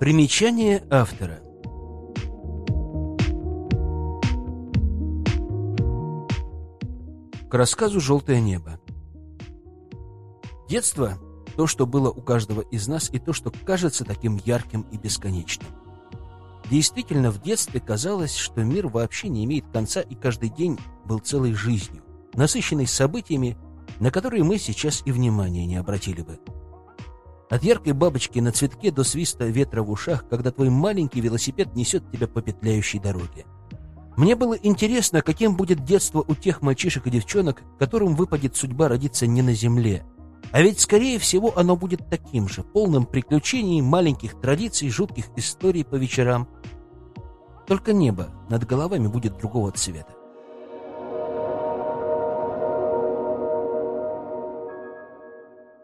Примечание автора К рассказу «Желтое небо». Детство — то, что было у каждого из нас, и то, что кажется таким ярким и бесконечным. Действительно, в детстве казалось, что мир вообще не имеет конца, и каждый день был целой жизнью, насыщенной событиями, на которые мы сейчас и внимания не обратили бы. От яркой бабочки на цветке до свиста ветра в ушах, когда твой маленький велосипед несет тебя по петляющей дороге. Мне было интересно, каким будет детство у тех мальчишек и девчонок, которым выпадет судьба родиться не на земле. А ведь, скорее всего, оно будет таким же, полным приключений, маленьких традиций, жутких историй по вечерам. Только небо над головами будет другого цвета.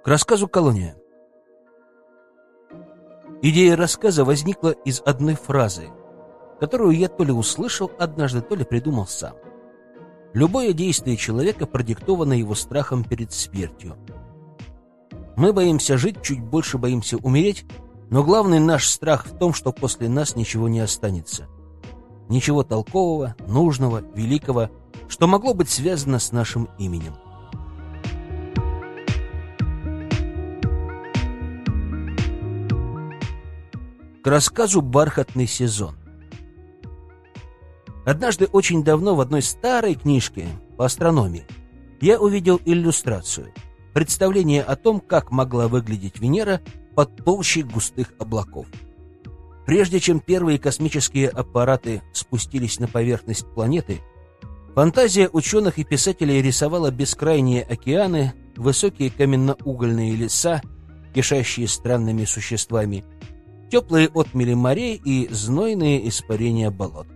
К рассказу «Колония». Идея рассказа возникла из одной фразы, которую я то ли услышал однажды, то ли придумал сам. Любое действие человека продиктовано его страхом перед смертью. Мы боимся жить, чуть больше боимся умереть, но главный наш страх в том, что после нас ничего не останется. Ничего толкового, нужного, великого, что могло быть связано с нашим именем. К рассказу «Бархатный сезон». Однажды очень давно в одной старой книжке по астрономии я увидел иллюстрацию, представление о том, как могла выглядеть Венера под толщей густых облаков. Прежде чем первые космические аппараты спустились на поверхность планеты, фантазия ученых и писателей рисовала бескрайние океаны, высокие каменноугольные леса, кишащие странными существами – теплые отмели морей и знойные испарения болот.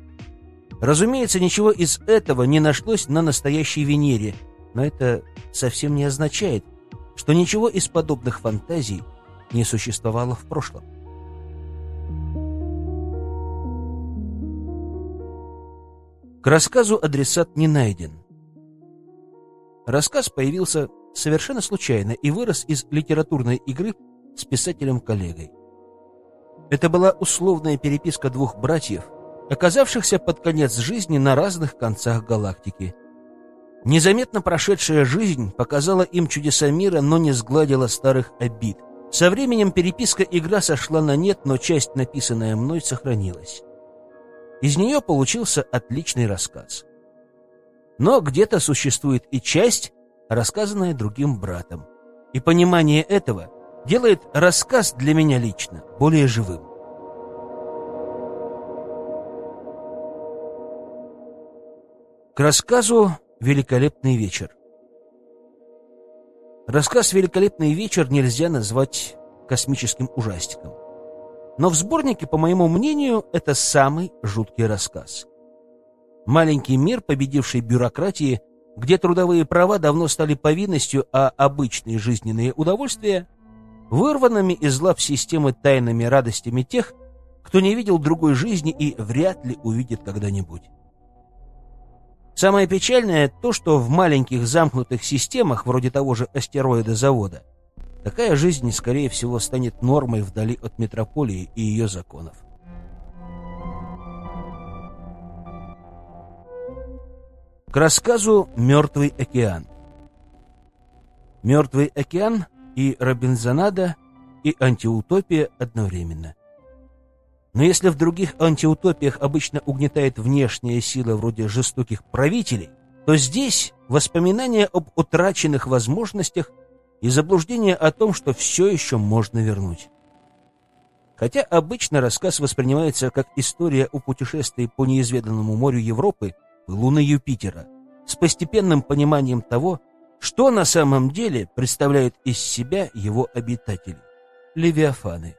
Разумеется, ничего из этого не нашлось на настоящей Венере, но это совсем не означает, что ничего из подобных фантазий не существовало в прошлом. К рассказу адресат не найден. Рассказ появился совершенно случайно и вырос из литературной игры с писателем-коллегой. Это была условная переписка двух братьев, оказавшихся под конец жизни на разных концах галактики. Незаметно прошедшая жизнь показала им чудеса мира, но не сгладила старых обид. Со временем переписка игра сошла на нет, но часть, написанная мной, сохранилась. Из нее получился отличный рассказ. Но где-то существует и часть, рассказанная другим братом. И понимание этого делает рассказ для меня лично более живым. К рассказу «Великолепный вечер». Рассказ «Великолепный вечер» нельзя назвать космическим ужастиком. Но в сборнике, по моему мнению, это самый жуткий рассказ. Маленький мир, победивший бюрократии, где трудовые права давно стали повинностью, а обычные жизненные удовольствия вырванными из лап системы тайными радостями тех, кто не видел другой жизни и вряд ли увидит когда-нибудь. Самое печальное то, что в маленьких замкнутых системах, вроде того же астероида-завода, такая жизнь, скорее всего, станет нормой вдали от метрополии и ее законов. К рассказу «Мертвый океан». «Мертвый океан» и Робинзонада, и антиутопия одновременно. Но если в других антиутопиях обычно угнетает внешняя сила вроде жестоких правителей, то здесь воспоминания об утраченных возможностях и заблуждение о том, что все еще можно вернуть. Хотя обычно рассказ воспринимается как история о путешествии по неизведанному морю Европы луны Юпитера, с постепенным пониманием того, что на самом деле представляют из себя его обитатели – левиафаны.